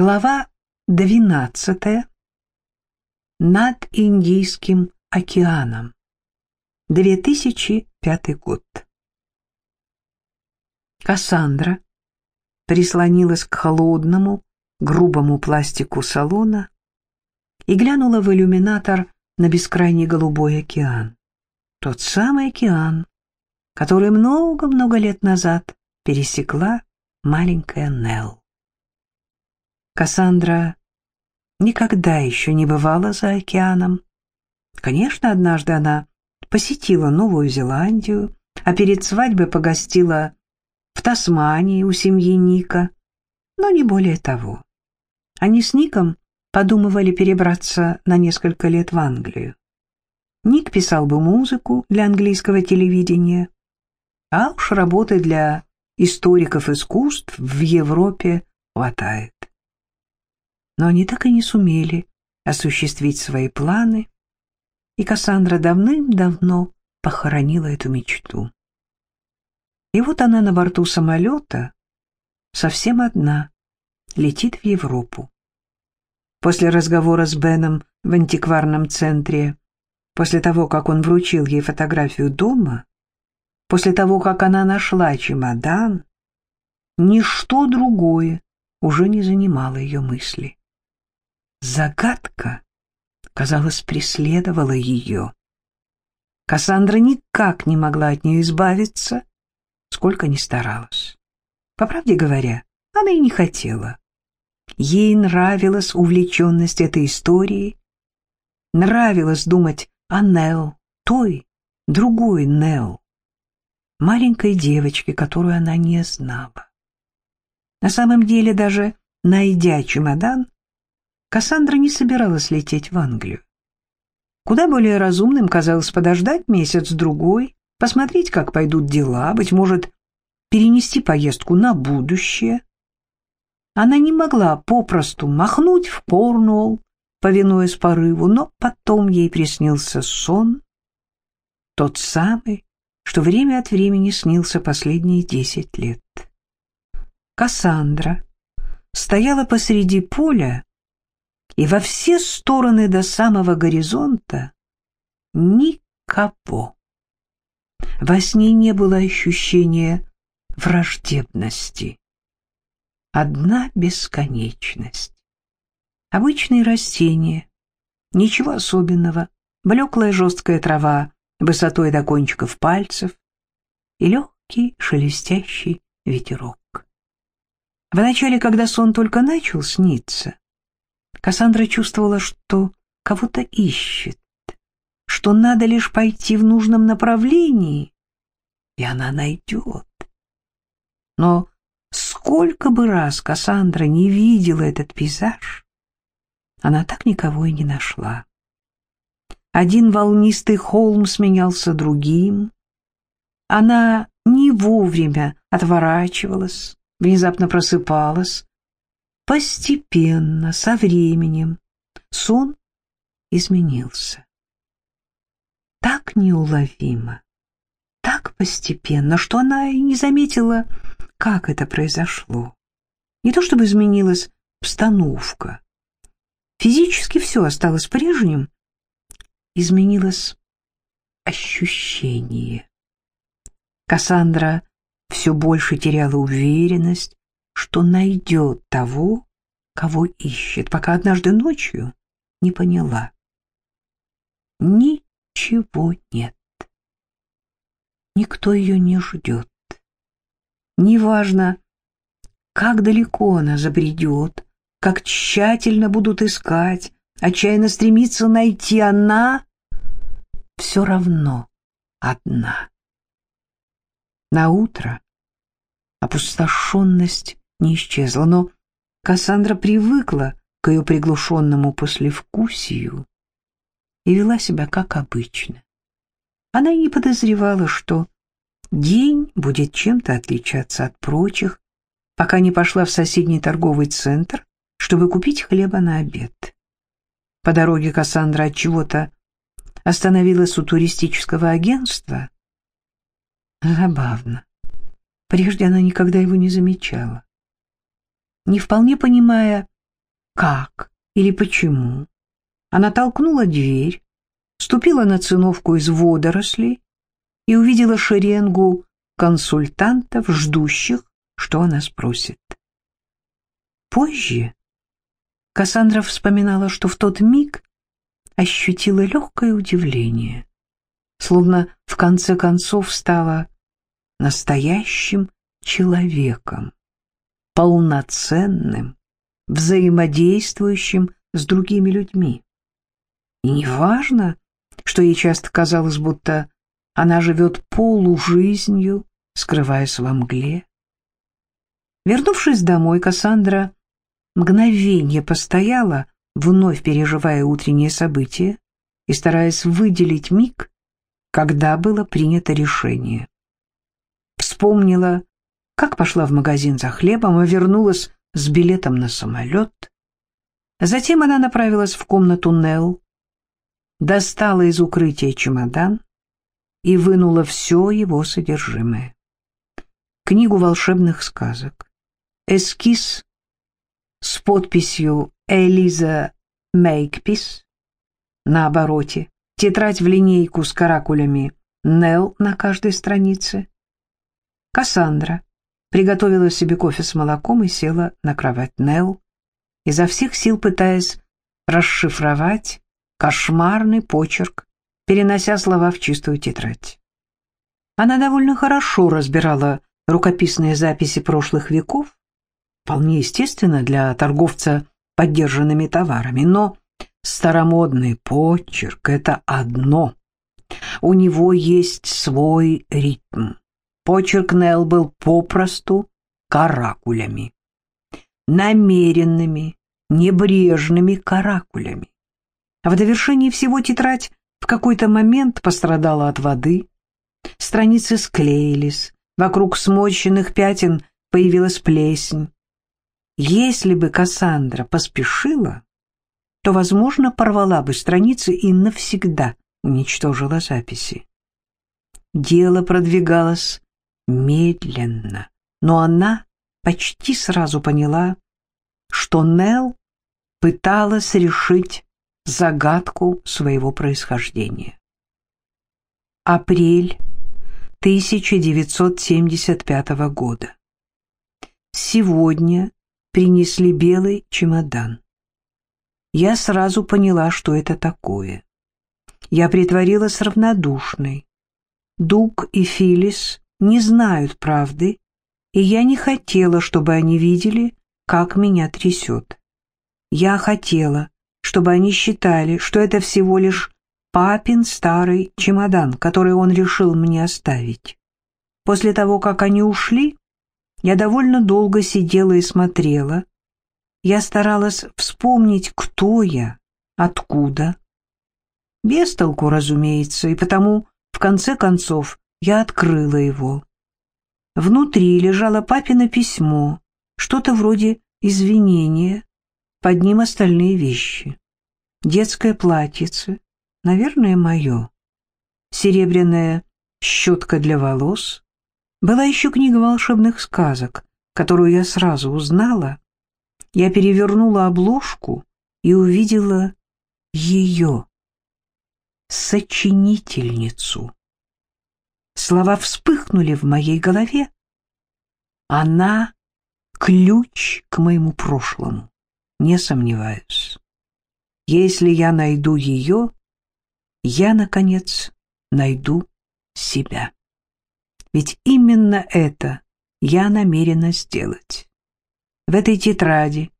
Глава двенадцатая. Над Индийским океаном. 2005 год. Кассандра прислонилась к холодному, грубому пластику салона и глянула в иллюминатор на бескрайний голубой океан. Тот самый океан, который много-много лет назад пересекла маленькая Нелл. Кассандра никогда еще не бывала за океаном. Конечно, однажды она посетила Новую Зеландию, а перед свадьбой погостила в Тасмании у семьи Ника, но не более того. Они с Ником подумывали перебраться на несколько лет в Англию. Ник писал бы музыку для английского телевидения, а уж работы для историков искусств в Европе хватает но они так и не сумели осуществить свои планы, и Кассандра давным-давно похоронила эту мечту. И вот она на борту самолета, совсем одна, летит в Европу. После разговора с Беном в антикварном центре, после того, как он вручил ей фотографию дома, после того, как она нашла чемодан, ничто другое уже не занимало ее мысли. Загадка, казалось, преследовала ее. Кассандра никак не могла от нее избавиться, сколько ни старалась. По правде говоря, она и не хотела. Ей нравилась увлеченность этой истории, нравилось думать о Нел, той, другой Нел, маленькой девочке, которую она не знала. На самом деле, даже найдя чемодан, Кассандра не собиралась лететь в Англию. Куда более разумным казалось подождать месяц-другой, посмотреть, как пойдут дела, быть может, перенести поездку на будущее. Она не могла попросту махнуть в Корнуолл, повинуясь порыву, но потом ей приснился сон, тот самый, что время от времени снился последние десять лет. Кассандра стояла посреди поля и во все стороны до самого горизонта никого. Во сне не было ощущения враждебности. Одна бесконечность. Обычные растения, ничего особенного, блеклая жесткая трава высотой до кончиков пальцев и легкий шелестящий ветерок. Вначале, когда сон только начал сниться, Кассандра чувствовала, что кого-то ищет, что надо лишь пойти в нужном направлении, и она найдет. Но сколько бы раз Кассандра не видела этот пейзаж, она так никого и не нашла. Один волнистый холм сменялся другим. Она не вовремя отворачивалась, внезапно просыпалась, Постепенно, со временем, сон изменился. Так неуловимо, так постепенно, что она и не заметила, как это произошло. Не то чтобы изменилась обстановка. Физически все осталось прежним. Изменилось ощущение. Кассандра все больше теряла уверенность, что найдет того, кого ищет, пока однажды ночью не поняла. Ничего нет. Никто ее не ждет. Неважно, как далеко она забредет, как тщательно будут искать, отчаянно стремиться найти она, все равно одна. На утро опустошенность не исчезла, но Кассандра привыкла к ее приглушенному послевкусию и вела себя как обычно. Она и не подозревала, что день будет чем-то отличаться от прочих, пока не пошла в соседний торговый центр, чтобы купить хлеба на обед. По дороге Кассандра от чего-то остановилась у туристического агентства. Забавно. Прежде она никогда его не замечала не вполне понимая, как или почему, она толкнула дверь, ступила на циновку из водорослей и увидела шеренгу консультантов, ждущих, что она спросит. Позже Кассандра вспоминала, что в тот миг ощутила легкое удивление, словно в конце концов стала настоящим человеком, полноценным, взаимодействующим с другими людьми. И неважно, что ей часто казалось, будто она живет полужизнью, скрываясь во мгле. Вернувшись домой, Кассандра мгновение постояла, вновь переживая утренние события и стараясь выделить миг, когда было принято решение. Вспомнила, как пошла в магазин за хлебом и вернулась с билетом на самолет. Затем она направилась в комнату Нелл, достала из укрытия чемодан и вынула все его содержимое. Книгу волшебных сказок, эскиз с подписью «Элиза Мейкпис» на обороте, тетрадь в линейку с каракулями «Нелл» на каждой странице. Кассандра приготовила себе кофе с молоком и села на кровать Нелл, изо всех сил пытаясь расшифровать кошмарный почерк, перенося слова в чистую тетрадь. Она довольно хорошо разбирала рукописные записи прошлых веков, вполне естественно для торговца поддержанными товарами, но старомодный почерк — это одно. У него есть свой ритм. Почерк Нелл был попросту каракулями. Намеренными, небрежными каракулями. А в довершении всего тетрадь в какой-то момент пострадала от воды. Страницы склеились, вокруг смоченных пятен появилась плесень. Если бы Кассандра поспешила, то, возможно, порвала бы страницы и навсегда уничтожила записи. Дело продвигалось медленно, но она почти сразу поняла, что Нелл пыталась решить загадку своего происхождения. Апрель 1975 года. Сегодня принесли белый чемодан. Я сразу поняла, что это такое. Я притворилась равнодушной. Дуг и Филис не знают правды, и я не хотела, чтобы они видели, как меня трясет. Я хотела, чтобы они считали, что это всего лишь папин старый чемодан, который он решил мне оставить. После того, как они ушли, я довольно долго сидела и смотрела. Я старалась вспомнить, кто я, откуда. Без толку, разумеется, и потому, в конце концов, я открыла его. Внутри лежало папино письмо, что-то вроде извинения, под ним остальные вещи. Детское платьице, наверное, мое. Серебряная щетка для волос, была еще книга волшебных сказок, которую я сразу узнала. Я перевернула обложку и увидела ее, сочинительницу. Слова вспыхнули в моей голове. Она — ключ к моему прошлому, не сомневаюсь. Если я найду ее, я, наконец, найду себя. Ведь именно это я намерена сделать. В этой тетради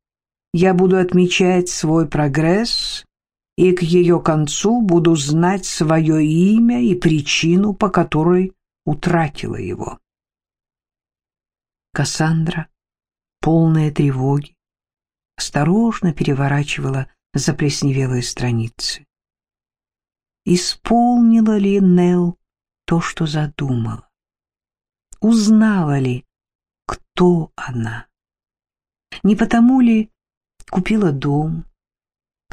я буду отмечать свой прогресс и к ее концу буду знать свое имя и причину, по которой утратила его. Кассандра, полная тревоги, осторожно переворачивала заплесневелые страницы. Исполнила ли Нелл то, что задумала? узнала ли, кто она. Не потому ли купила дом?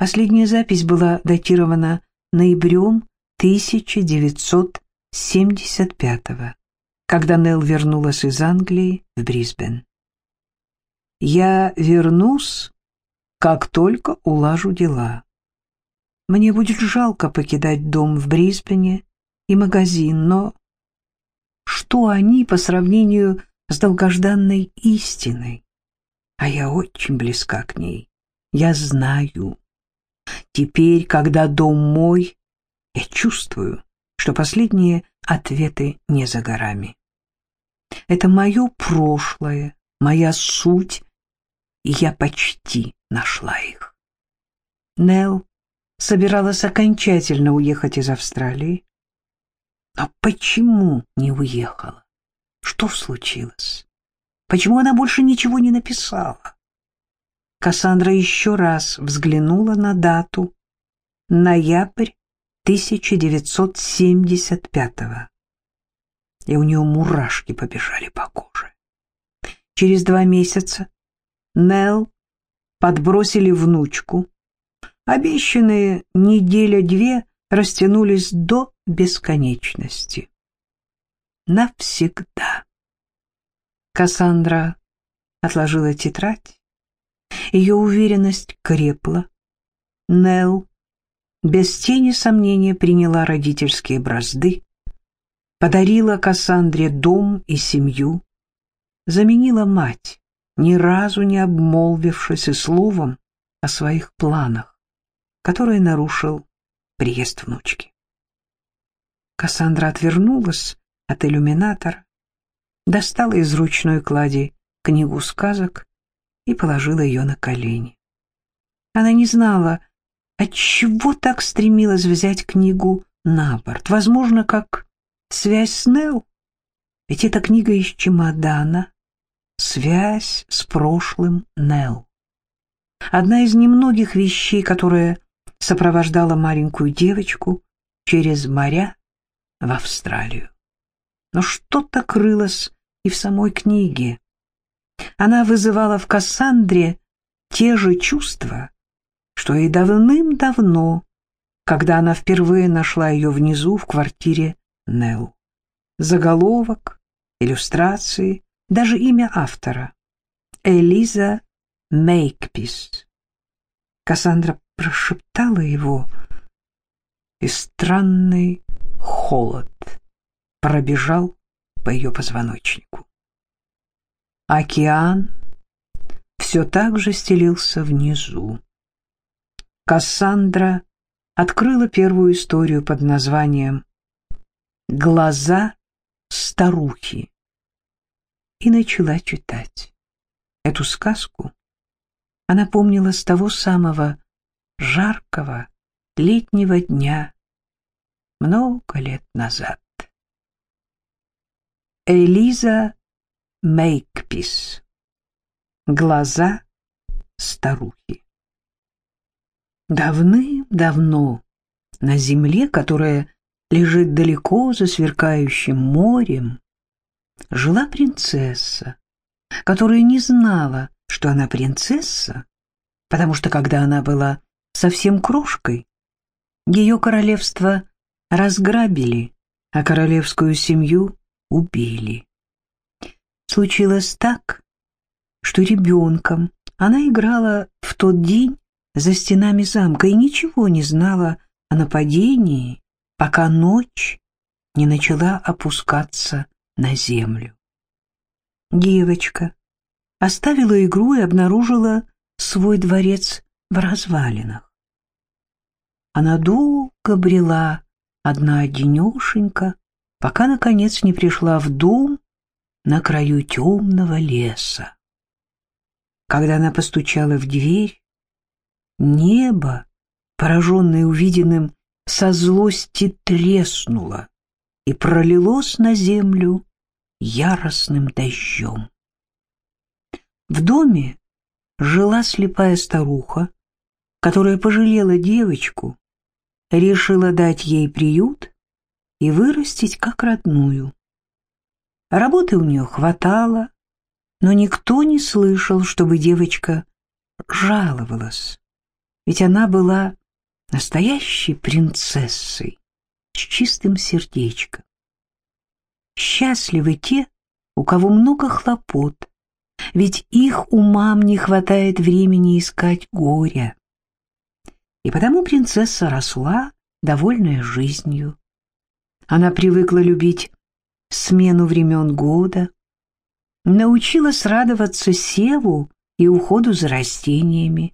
Последняя запись была датирована ноябрем 1975 когда Нелл вернулась из Англии в Брисбен. «Я вернусь как только улажу дела. Мне будет жалко покидать дом в Брисбене и магазин, но что они по сравнению с долгожданной истиной? А я очень близка к ней. Я знаю. Теперь, когда дом мой, я чувствую, что последние ответы не за горами. Это мое прошлое, моя суть, и я почти нашла их. Нелл собиралась окончательно уехать из Австралии. Но почему не уехала? Что случилось? Почему она больше ничего не написала? Кассандра еще раз взглянула на дату. Ноябрь 1975-го. И у нее мурашки побежали по коже. Через два месяца Нелл подбросили внучку. Обещанные неделя-две растянулись до бесконечности. Навсегда. Кассандра отложила тетрадь. Ее уверенность крепла. Нелл без тени сомнения приняла родительские бразды, подарила Кассандре дом и семью, заменила мать, ни разу не обмолвившись и словом о своих планах, которые нарушил приезд внучки. Кассандра отвернулась от иллюминатора, достала из ручной клади книгу сказок и положила ее на колени. Она не знала, отчего так стремилась взять книгу на борт. Возможно, как связь с Нелл. Ведь эта книга из чемодана — связь с прошлым Нелл. Одна из немногих вещей, которая сопровождала маленькую девочку через моря в Австралию. Но что-то крылось и в самой книге. Она вызывала в Кассандре те же чувства, что и давным-давно, когда она впервые нашла ее внизу в квартире Нелл. Заголовок, иллюстрации, даже имя автора. Элиза Мейкпис. Кассандра прошептала его, и странный холод пробежал по ее позвоночнику. Океан все так же стелился внизу. Кассандра открыла первую историю под названием «Глаза старухи» и начала читать. Эту сказку она помнила с того самого жаркого летнего дня много лет назад. Элиза Мейкпис. Глаза старухи. Давным-давно на земле, которая лежит далеко за сверкающим морем, жила принцесса, которая не знала, что она принцесса, потому что когда она была совсем крошкой, ее королевство разграбили, а королевскую семью убили. Случилось так, что ребенком она играла в тот день за стенами замка и ничего не знала о нападении, пока ночь не начала опускаться на землю. Девочка оставила игру и обнаружила свой дворец в развалинах. Она долго брела одна-одинешенька, пока, наконец, не пришла в дом на краю темного леса. Когда она постучала в дверь, небо, пораженное увиденным, со злости треснуло и пролилось на землю яростным дождем. В доме жила слепая старуха, которая пожалела девочку, решила дать ей приют и вырастить как родную. Работы у нее хватало, но никто не слышал, чтобы девочка жаловалась, ведь она была настоящей принцессой с чистым сердечком. Счастливы те, у кого много хлопот, ведь их умам не хватает времени искать горя. И потому принцесса росла, довольная жизнью. Она привыкла любить смену времен года, научилась радоваться севу и уходу за растениями.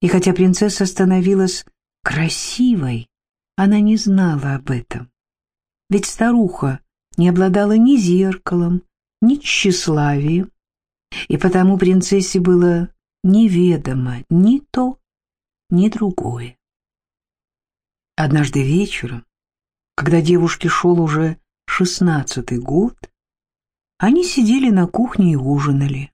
И хотя принцесса становилась красивой, она не знала об этом. Ведь старуха не обладала ни зеркалом, ни тщеславием, и потому принцессе было неведомо ни то, ни другое. Однажды вечером, когда девушке шел уже шестнадцатый год, они сидели на кухне и ужинали.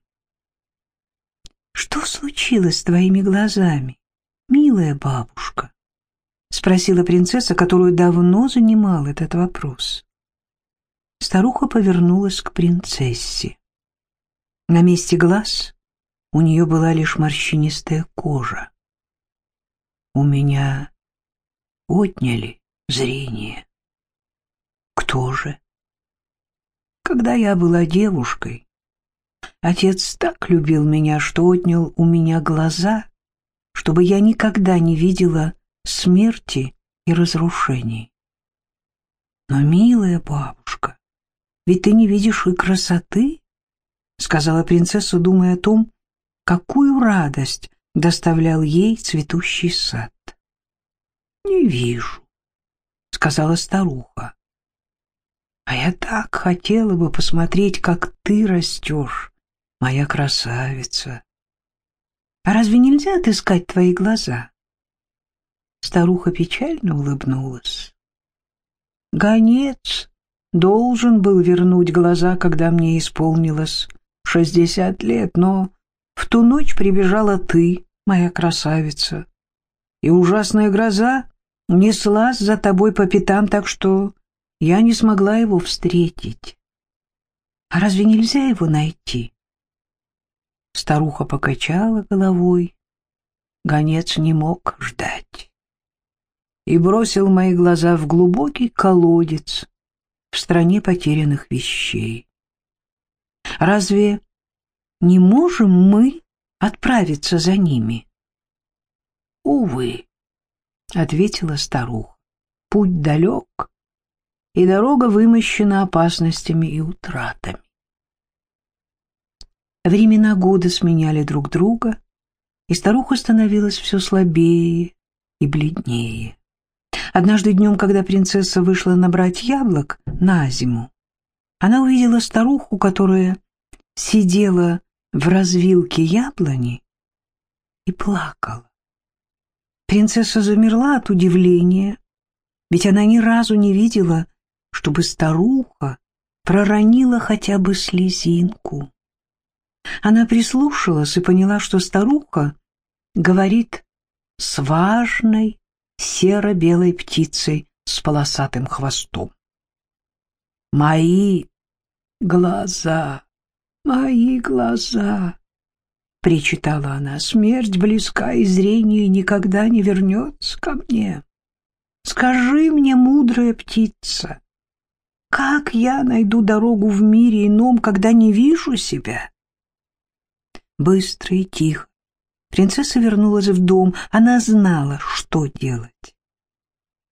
«Что случилось с твоими глазами, милая бабушка?» — спросила принцесса, которую давно занимал этот вопрос. Старуха повернулась к принцессе. На месте глаз у нее была лишь морщинистая кожа. «У меня отняли зрение». «Кто же?» «Когда я была девушкой, отец так любил меня, что отнял у меня глаза, чтобы я никогда не видела смерти и разрушений. Но, милая бабушка, ведь ты не видишь и красоты, — сказала принцесса, думая о том, какую радость доставлял ей цветущий сад. — Не вижу, — сказала старуха. — А я так хотела бы посмотреть, как ты растешь, моя красавица. А разве нельзя отыскать твои глаза? Старуха печально улыбнулась. Гонец должен был вернуть глаза, когда мне исполнилось шестьдесят лет, но в ту ночь прибежала ты, моя красавица, и ужасная гроза неслась за тобой по пятам, так что я не смогла его встретить. А разве нельзя его найти? Старуха покачала головой. Гонец не мог ждать. И бросил мои глаза в глубокий колодец, в стране потерянных вещей. Разве не можем мы отправиться за ними? Увы, — ответила старуха, — путь далек, и дорога вымощена опасностями и утратами. Времена года сменяли друг друга, и старуха становилась все слабее и бледнее. Однажды днем, когда принцесса вышла набрать яблок на зиму, она увидела старуху, которая сидела в развилке яблони и плакала. Принцесса замерла от удивления, ведь она ни разу не видела, чтобы старуха проронила хотя бы слезинку. Она прислушалась и поняла, что старуха говорит с важной серо-белой птицей с полосатым хвостом. «Мои глаза, мои глаза!» — причитала она. «Смерть близка, и зрение никогда не вернется ко мне. Скажи мне, мудрая птица, как я найду дорогу в мире ином, когда не вижу себя?» Быстро и тихо Принцесса вернулась в дом. Она знала, что делать.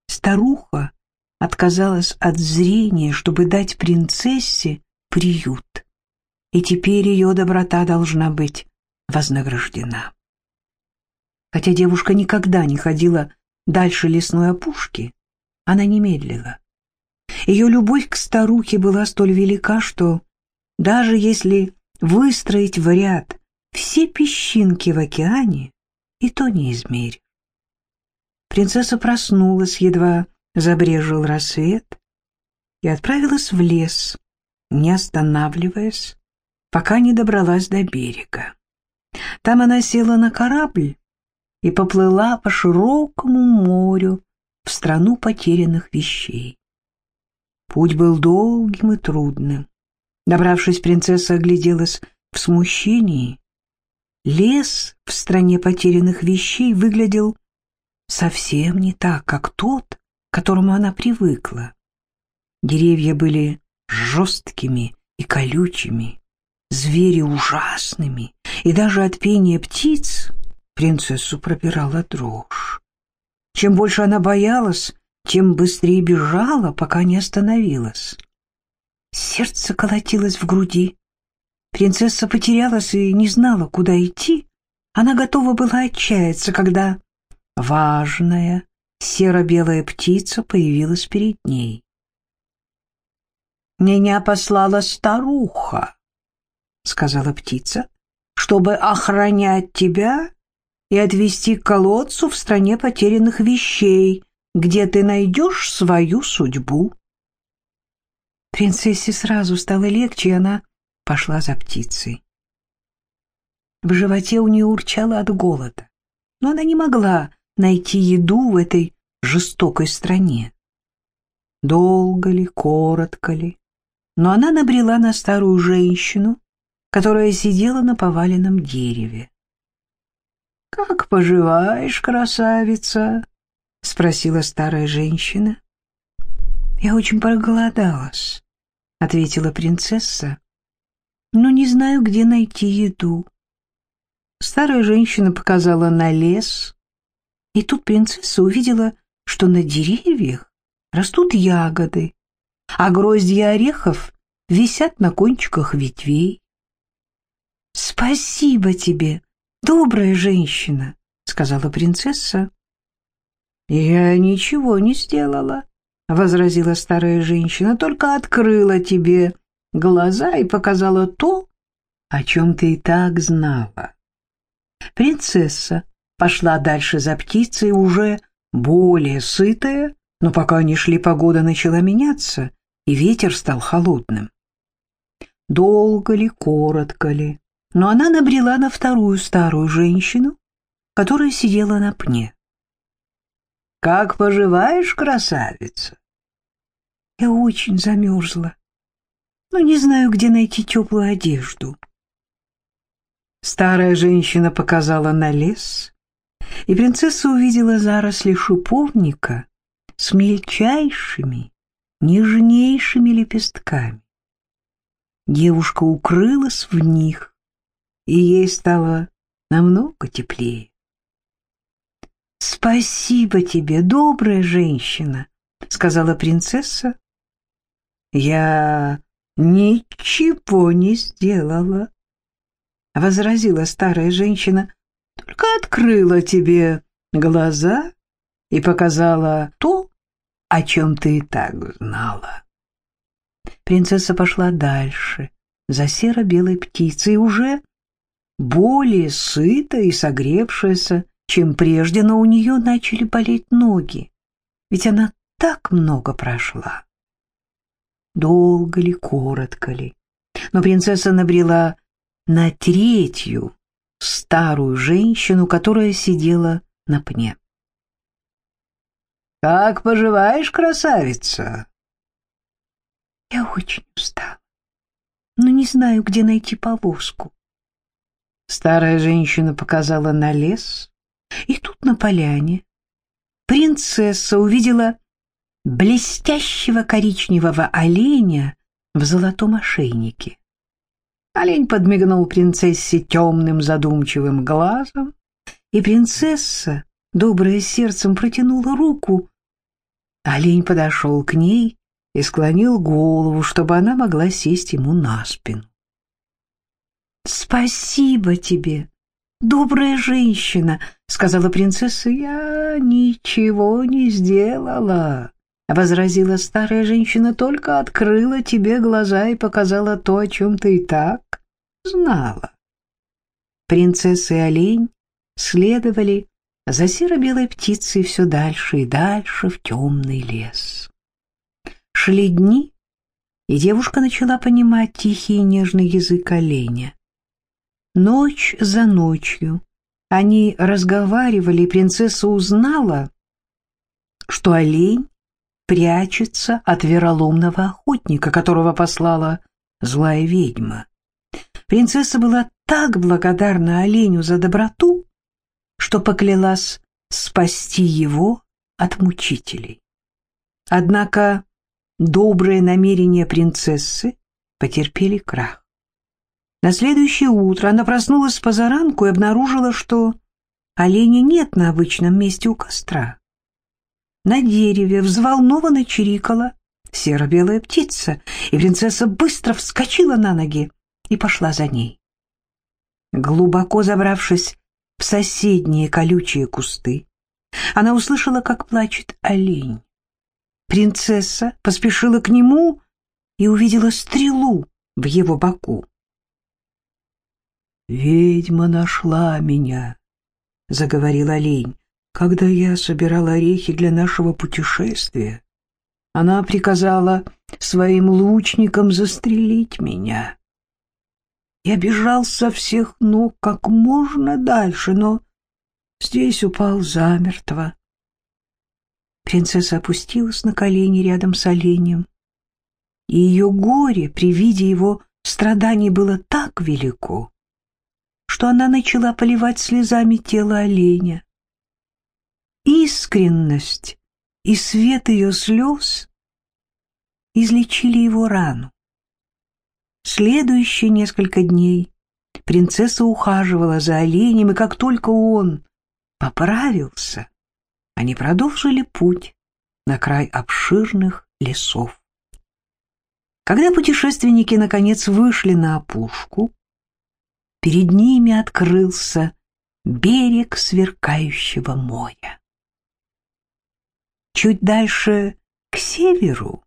Старуха отказалась от зрения, чтобы дать принцессе приют. И теперь ее доброта должна быть вознаграждена. Хотя девушка никогда не ходила дальше лесной опушки, она не медлила. Ее любовь к старухе была столь велика, что даже если выстроить в ряд все песчинки в океане, и то не измеришь. Принцесса проснулась, едва забрежил рассвет, и отправилась в лес, не останавливаясь, пока не добралась до берега. Там она села на корабль и поплыла по широкому морю в страну потерянных вещей. Путь был долгим и трудным. Добравшись, принцесса огляделась в смущении Лес в стране потерянных вещей выглядел совсем не так, как тот, к которому она привыкла. Деревья были жесткими и колючими, звери ужасными, и даже от пения птиц принцессу пробирала дрожь. Чем больше она боялась, тем быстрее бежала, пока не остановилась. Сердце колотилось в груди. Принцесса потерялась и не знала, куда идти. Она готова была отчаяться, когда важная серо-белая птица появилась перед ней. «Меня послала старуха», — сказала птица, — «чтобы охранять тебя и отвезти к колодцу в стране потерянных вещей, где ты найдешь свою судьбу». Принцессе сразу стало легче, и она пошла за птицей. В животе у нее урчало от голода, но она не могла найти еду в этой жестокой стране. Долго ли, коротко ли, но она набрела на старую женщину, которая сидела на поваленном дереве. «Как поживаешь, красавица?» — спросила старая женщина. «Я очень проголодалась», — ответила принцесса, «но не знаю, где найти еду». Старая женщина показала на лес, и тут принцесса увидела, что на деревьях растут ягоды, а гроздья орехов висят на кончиках ветвей. «Спасибо тебе, добрая женщина», — сказала принцесса. «Я ничего не сделала», — возразила старая женщина, — «только открыла тебе глаза и показала то, о чем ты и так знала». Принцесса пошла дальше за птицей, уже более сытая, но пока они шли, погода начала меняться, и ветер стал холодным. Долго ли, коротко ли, но она набрела на вторую старую женщину, которая сидела на пне. «Как поживаешь, красавица?» «Я очень замерзла, но не знаю, где найти теплую одежду». Старая женщина показала на лес, и принцесса увидела заросли шиповника с мельчайшими, нежнейшими лепестками. Девушка укрылась в них, и ей стало намного теплее. «Спасибо тебе, добрая женщина», — сказала принцесса. «Я ничего не сделала», — возразила старая женщина, только открыла тебе глаза и показала то, о чем ты и так знала. Принцесса пошла дальше, за серо-белой птицей, уже более сытая и согревшаяся, чем прежде, но у нее начали болеть ноги, ведь она так много прошла. Долго ли, коротко ли, но принцесса набрела на третью, старую женщину, которая сидела на пне. «Как поживаешь, красавица?» «Я очень устала, но не знаю, где найти повозку». Старая женщина показала на лес, и тут на поляне принцесса увидела блестящего коричневого оленя в золотом ошейнике. Олень подмигнул принцессе темным задумчивым глазом, и принцесса, добрая сердцем, протянула руку. Олень подошел к ней и склонил голову, чтобы она могла сесть ему на спину. «Спасибо тебе, добрая женщина», — сказала принцесса. «Я ничего не сделала», — возразила старая женщина, только открыла тебе глаза и показала то, о чем ты и так знала. Принцесса и олень следовали за серо-белой птицей все дальше и дальше в темный лес. Шли дни, и девушка начала понимать тихий и нежный язык оленя. Ночь за ночью они разговаривали, и принцесса узнала, что олень прячется от вероломного охотника, которого послала злая ведьма. Принцесса была так благодарна оленю за доброту, что поклялась спасти его от мучителей. Однако добрые намерения принцессы потерпели крах. На следующее утро она проснулась позаранку и обнаружила, что оленя нет на обычном месте у костра. На дереве взволнованно чирикала серо-белая птица, и принцесса быстро вскочила на ноги и пошла за ней. Глубоко забравшись в соседние колючие кусты, она услышала, как плачет олень. Принцесса поспешила к нему и увидела стрелу в его боку. «Ведьма нашла меня», — заговорил олень, — «когда я собирал орехи для нашего путешествия. Она приказала своим лучникам застрелить меня. Я бежал со всех ног как можно дальше, но здесь упал замертво. Принцесса опустилась на колени рядом с оленем, и ее горе при виде его страданий было так велико, что она начала поливать слезами тело оленя. Искренность и свет ее слез излечили его рану. Следующие несколько дней принцесса ухаживала за оленем, и как только он поправился, они продолжили путь на край обширных лесов. Когда путешественники наконец вышли на опушку, перед ними открылся берег сверкающего моря. Чуть дальше к северу,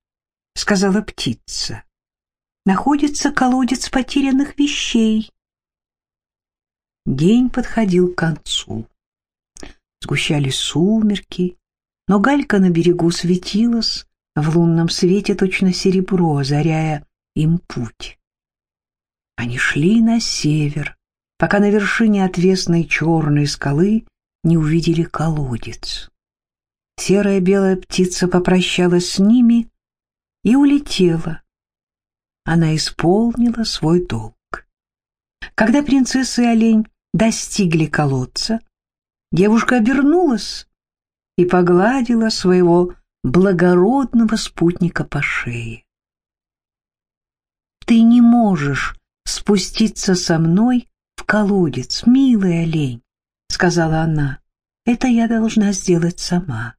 сказала птица, находится колодец потерянных вещей. День подходил к концу. Сгущались сумерки, но галька на берегу светилась в лунном свете точно серебро, озаряя им путь. Они шли на север, пока на вершине отвесной черной скалы не увидели колодец. Серая белая птица попрощалась с ними и улетела, она исполнила свой долг. Когда принцесса и олень достигли колодца, девушка обернулась и погладила своего благородного спутника по шее. «Ты не можешь спуститься со мной в колодец, милый олень», — сказала она. «Это я должна сделать сама».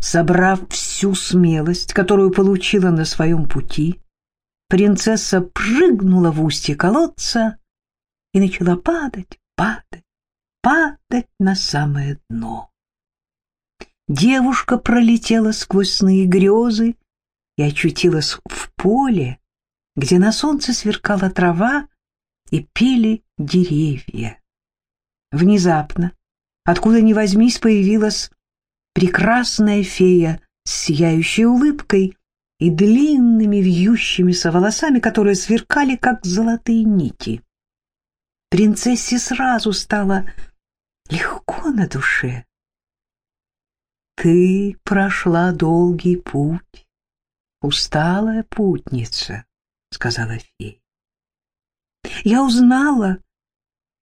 Собрав всю смелость, которую получила на своем пути, принцесса прыгнула в устье колодца и начала падать, падать, падать на самое дно. Девушка пролетела сквозь сны и грезы и очутилась в поле, где на солнце сверкала трава и пели деревья. Внезапно, откуда ни возьмись, появилась прекрасная фея с сияющей улыбкой и длинными вьющимися волосами, которые сверкали, как золотые нити. Принцессе сразу стало легко на душе. «Ты прошла долгий путь, усталая путница», — сказала фея. «Я узнала,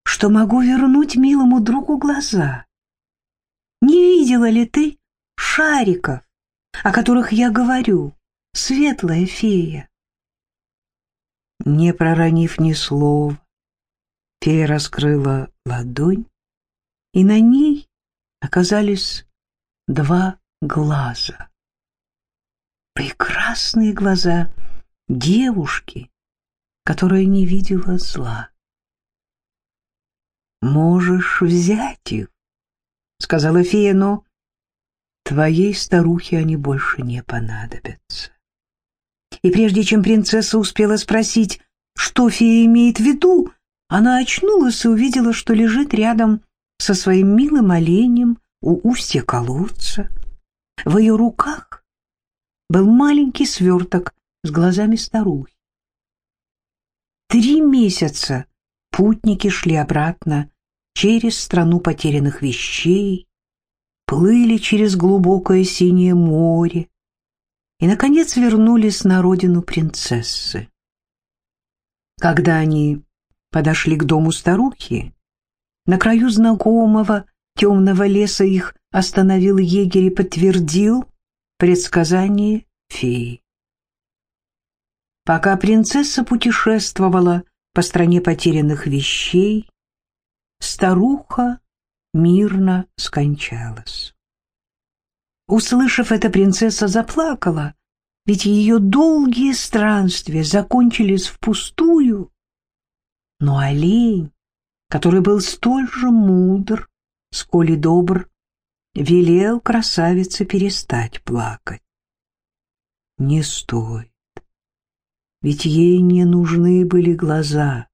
что могу вернуть милому другу глаза. Не видела ли ты шариков, о которых я говорю?» светлая фея. Не проронив ни слова, фея раскрыла ладонь, и на ней оказались два глаза. Прекрасные глаза девушки, которая не видела зла. «Можешь взять их», — сказала фея, — «но твоей старухе они больше не понадобятся» и прежде чем принцесса успела спросить, что фея имеет в виду, она очнулась и увидела, что лежит рядом со своим милым оленем у устья колодца. В ее руках был маленький сверток с глазами старухи. Три месяца путники шли обратно через страну потерянных вещей, плыли через глубокое синее море, и, наконец, вернулись на родину принцессы. Когда они подошли к дому старухи, на краю знакомого темного леса их остановил егерь и подтвердил предсказание феи. Пока принцесса путешествовала по стране потерянных вещей, старуха мирно скончалась. Услышав это, принцесса заплакала, ведь ее долгие странствия закончились впустую. Но олень, который был столь же мудр, сколь и добр, велел красавице перестать плакать. Не стоит, ведь ей не нужны были глаза,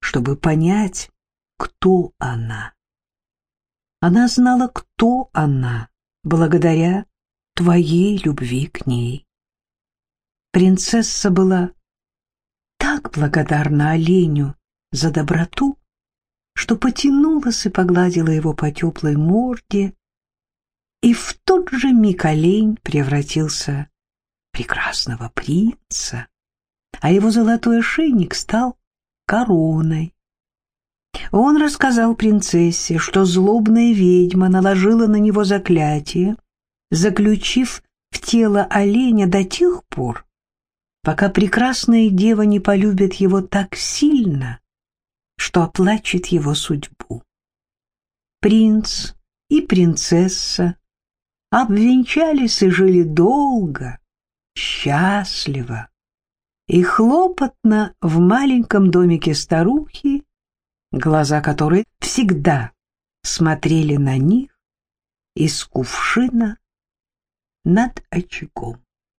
чтобы понять, кто она. Она знала, кто она, благодаря твоей любви к ней. Принцесса была так благодарна оленю за доброту, что потянулась и погладила его по теплой морде, и в тот же миг олень превратился в прекрасного принца, а его золотой ошейник стал короной. Он рассказал принцессе, что злобная ведьма наложила на него заклятие, заключив в тело оленя до тех пор, пока прекрасная дева не полюбит его так сильно, что оплачет его судьбу. Принц и принцесса обвенчались и жили долго, счастливо и хлопотно в маленьком домике старухи, глаза которой всегда смотрели на них из кувшина над очагом.